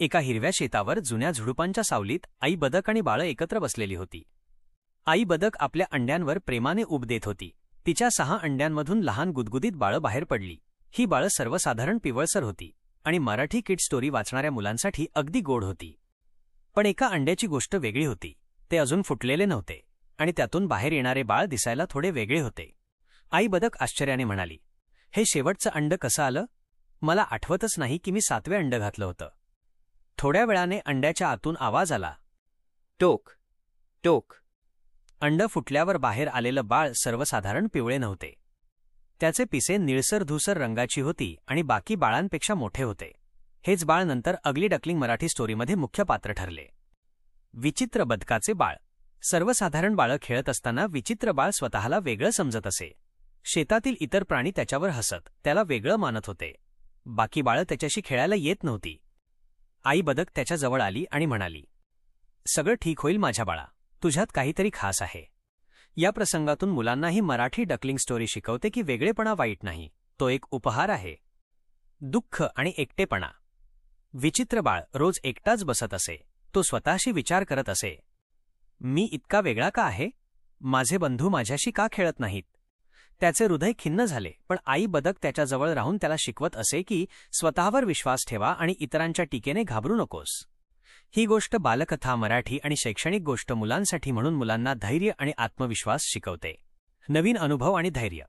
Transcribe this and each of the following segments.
एका हिरव्या शेतावर जुन्या झुडुपांच्या सावलीत आई बदक आणि बाळं एकत्र बसलेली होती. आई बदक आपल्या अंड्यांवर प्रेमाने उब देत होती. तिच्या सहा अंड्यांमधून लहान गुदगुदीत बाळं बाहेर पडली. ही बाळं सर्वसाधारण पिवळसर होती आणि मराठी किड स्टोरी वाचणाऱ्या मुलांसाठी अगदी गोड होती. पण एका अंड्याची गोष्ट वेगळी होती. ते अजून फुटलेले नव्हते आणि त्यातून बाहेर येणारे बाळ दिसायला थोडे वेगळे होते. आई बदक आश्चर्याने म्हणाली हे शेवटचं अंड कसं आलं? मला आठवतच नाही की मी सातवे अंड घातलं होतं. थोड्या वेळाने अंड्याच्या आतून आवाज आला. टोक टोक. अंड फुटल्यावर बाहेर आलेलं बाळ सर्वसाधारण पिवळे नव्हते. त्याचे पिसे निळसर धुसर रंगाची होती आणि बाकी बाळांपेक्षा मोठे होते. हेच बाळ नंतर अगली डकलिंग मराठी स्टोरीमध्ये मुख्य पात्र ठरले. विचित्र बदकाचे बाळ. सर्वसाधारण बाळं खेळत असताना विचित्र बाळ स्वतःला वेगळं समजत असे. शेतातील इतर प्राणी त्याच्यावर हसत त्याला वेगळं मानत होते. बाकी बाळं त्याच्याशी खेळायला येत नव्हती. आई बदक त्याच्याजवळ आली आणि म्हणाली सगळं ठीक होईल माझ्या बाळा तुझ्यात काहीतरी खास आहे. या प्रसंगातून मुलांनाही मराठी डकलिंग स्टोरी शिकवते की वेगळेपणा वाईट नाही तो एक उपहार आहे. दुःख आणि एकटेपणा. विचित्र बाळ रोज एकटाच बसत असे तो स्वतःशी विचार करत असे. मी इतका वेगळा का आहे? माझे बंधू माझ्याशी का खेळत नाहीत? त्याचे हृदय खिन्न झाले पण आई बदक त्याच्याजवळ राहून त्याला शिकवत असे की स्वतःवर विश्वास ठेवा आणि इतरांच्या टीकेने घाबरू नकोस. ही गोष्ट बालकथा मराठी आणि शैक्षणिक गोष्ट मुलांसाठी म्हणून मुलांना धैर्य आणि आत्मविश्वास शिकवते. नवीन अनुभव आणि धैर्य.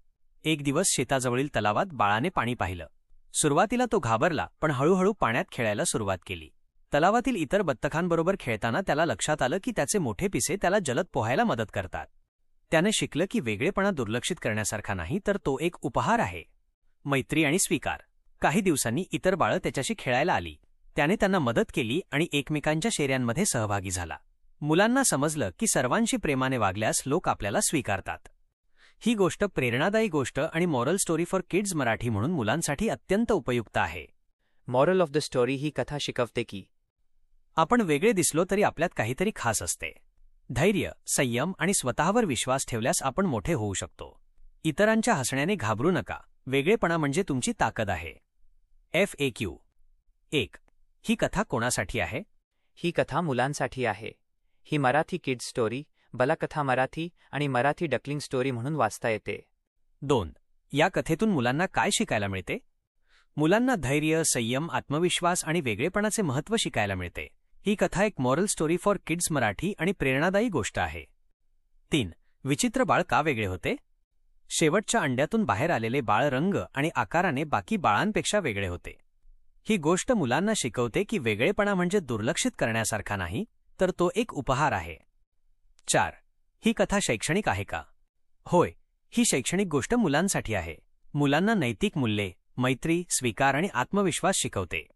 एक दिवस शेताजवळील तलावात बाळाने पाणी पाहिलं. सुरुवातीला तो घाबरला पण हळूहळू पाण्यात खेळायला सुरुवात केली. तलावातील इतर बत्तखांबरोबर खेळताना त्याला लक्षात आलं की त्याचे मोठे पिसे त्याला जलद पोहायला मदत करतात. त्याने शिकलं की वेगळेपणा दुर्लक्षित करण्यासारखा नाही तर तो एक उपहार आहे. मैत्री आणि स्वीकार. काही दिवसांनी इतर बाळं त्याच्याशी खेळायला आली. त्याने त्यांना मदत केली आणि एकमेकांच्या शेऱ्यांमध्ये सहभागी झाला. मुलांना समजलं की सर्वांशी प्रेमाने वागल्यास लोक आपल्याला स्वीकारतात. ही गोष्ट प्रेरणादायी गोष्ट आणि moral story for kids Marathi म्हणून मुलांसाठी अत्यंत उपयुक्त आहे. मॉरल ऑफ द स्टोरी ही कथा शिकवते की आपण वेगळे दिसलो तरी आपल्यात काहीतरी खास असते. धैर्य संयम आणि स्वतःवर विश्वास ठेवल्यास आपण मोठे होऊ शकतो. इतरांच्या हसण्याने घाबरू नका. वेगळेपणा म्हणजे तुमची ताकद आहे. एफ ए क्यू एक. ही कथा कोणासाठी आहे? ही कथा मुलांसाठी आहे. ही मराठी किड्स स्टोरी बलाकथा मराठी आणि मराठी डकलिंग स्टोरी म्हणून वाचता येते. दोन. या कथेतून मुलांना काय शिकायला मिळते? मुलांना धैर्य संयम आत्मविश्वास आणि वेगळेपणाचे महत्त्व शिकायला मिळते. ही कथा एक moral story for kids Marathi आणि प्रेरणादायी गोष्ट आहे. तीन विचित्र बाळ का वेगळे होते? शेवटच्या अंड्यातून बाहेर आलेले बाळ रंग आणि आकाराने बाकी बाळांपेक्षा वेगळे होते. ही गोष्ट मुलांना शिकवते की वेगळेपणा म्हणजे दुर्लक्षित करण्यासारखा नाही तर तो एक उपहार आहे. चार ही कथा शैक्षणिक आहे का? होय ही शैक्षणिक गोष्ट मुलांसाठी आहे. मुलांना नैतिक मूल्ये मैत्री स्वीकार आणि आत्मविश्वास शिकवते.